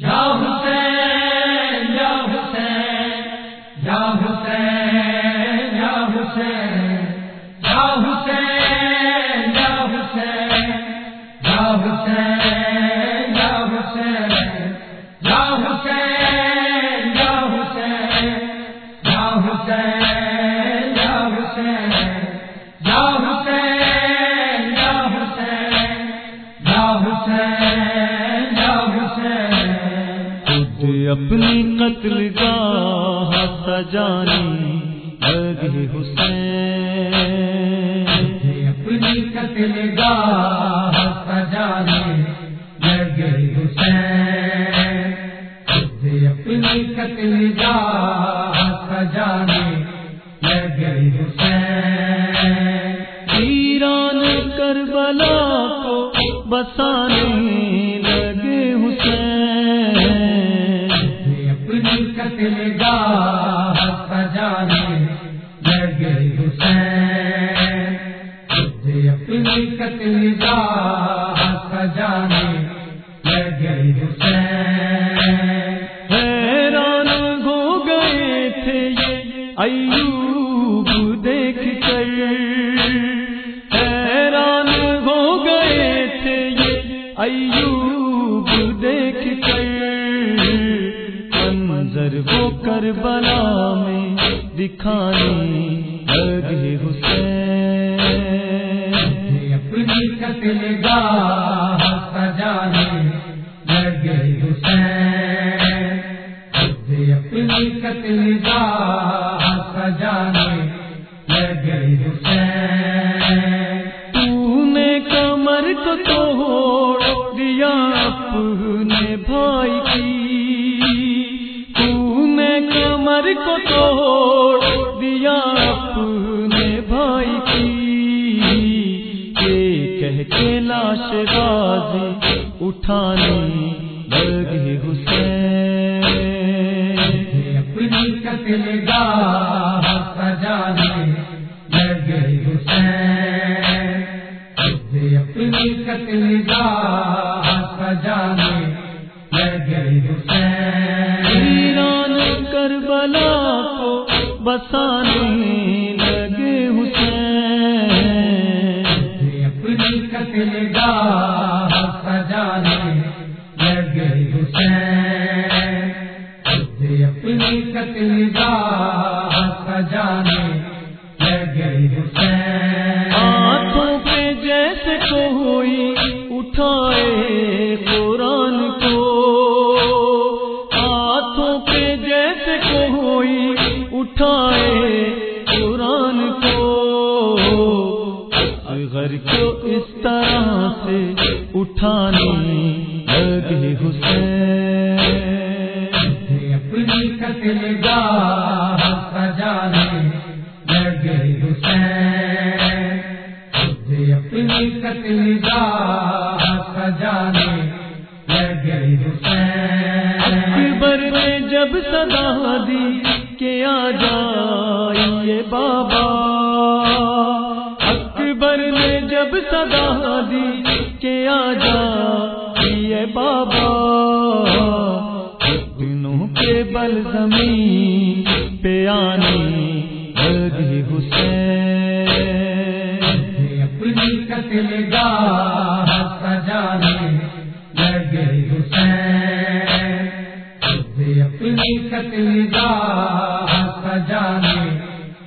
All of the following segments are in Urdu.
یا حسین خود اپنی قتل گاہ سجانی لگے حسین۔ اپنی قتل گاہ سجانے لگے حسین۔ اپنی قتل گاہ سجانے لگے حسین۔ ایران کربلا کو بسانے قتل گاہ سجانے لگے حسین۔ اپنی قتل گاہ سجانے لگے حسین۔ حیران ہو گئے تھے یہ ایوب۔ میں دکھانے لگے حسین۔ اپنی قتل گاہ سجانے لگے حسین۔ اپنی قتل گاہ اٹھانے لگے حسین۔ اپنی قتل گاہ ہاتھوں پہ جیسے کوئی اٹھائے قرآن کو۔ ہاتھوں پہ جیسے کوئی اٹھائے قرآن کو۔ اگر کو اس طرح سے اٹھانے قتل گاہ سجانے لگے حسین۔ اکبر نے جب صدا دی کہ آ جائیے بابا۔ اکبر نے جب صدا دی کہ آ جائیے بابا۔ دنوں کے بل زمین پہ آنے حسین۔ قتل گاہ سجانے لگے حسین۔ خود اپنی قتل گاہ سجانے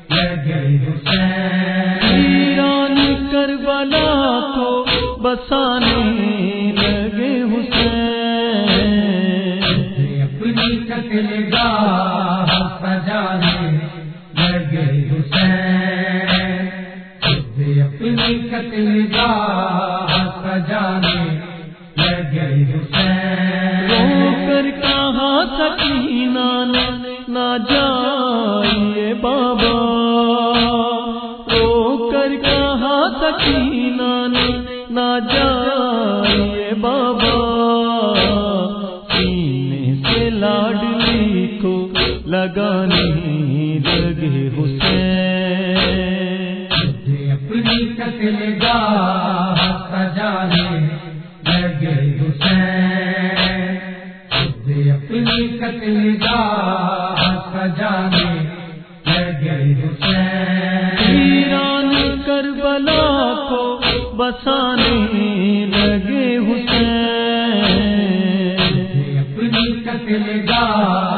لگے حسین۔ ایران کربلا کو بسانے لگے حسین۔ اپنی قتل گاہ سجانے اپنی سجانے لگے حسین رو کر کہاں سکینہ نہ جائیے بابا؟ رو کر سکینہ نہ جائیے بابا؟ سینے سے لاڈلی کو لگانے لگے حسین قتل گاہ سجانے لگے حسین۔ خود اپنی قتل گاہ سجانے لگے حسین۔ ایران کربلا کو بسانے لگے حسین۔ اپنی قتل گاہ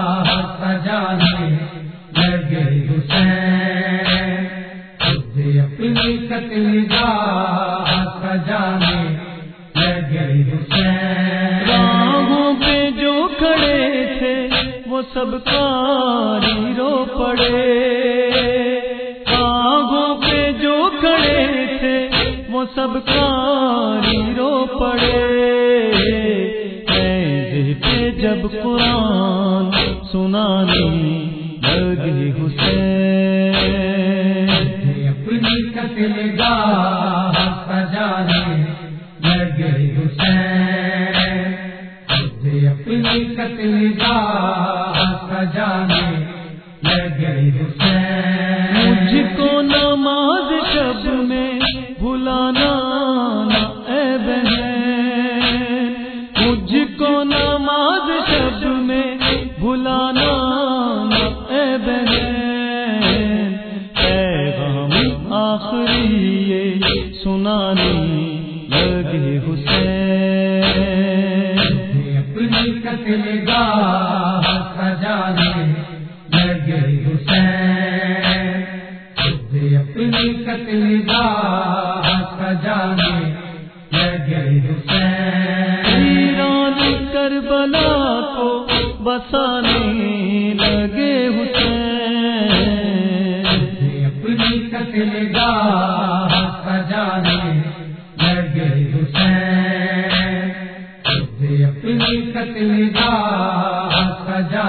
سجانے لگے حسین راہوں پہ جو کھڑے تھے، وہ سب کاری رو پڑے۔ راہوں پہ جو کھڑے تھے، وہ سب کاری رو پڑے۔ ایسے پہ جب قرآن سنانے لگے حسین گاہ سجانے لگے حسین۔ اپنی قتل گاہ سجانے لگے حسین۔ مجھ کو نماز شب میں بھلانا نہ اے بہن۔ مجھ کو نماز شب میں بھلانا گاہ سجانے لگے حسین۔ اپنی قتل گاہ سجانے لگے حسین۔ ایران کربلا کو بسانے لگے حسین۔ اپنی قتل گاہ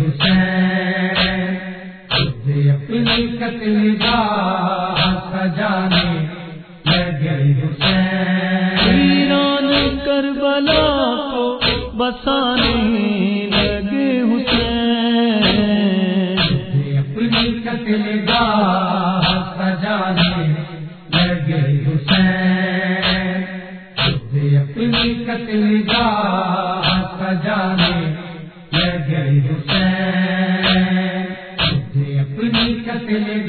حسین اپنی قتل گاہ اپنی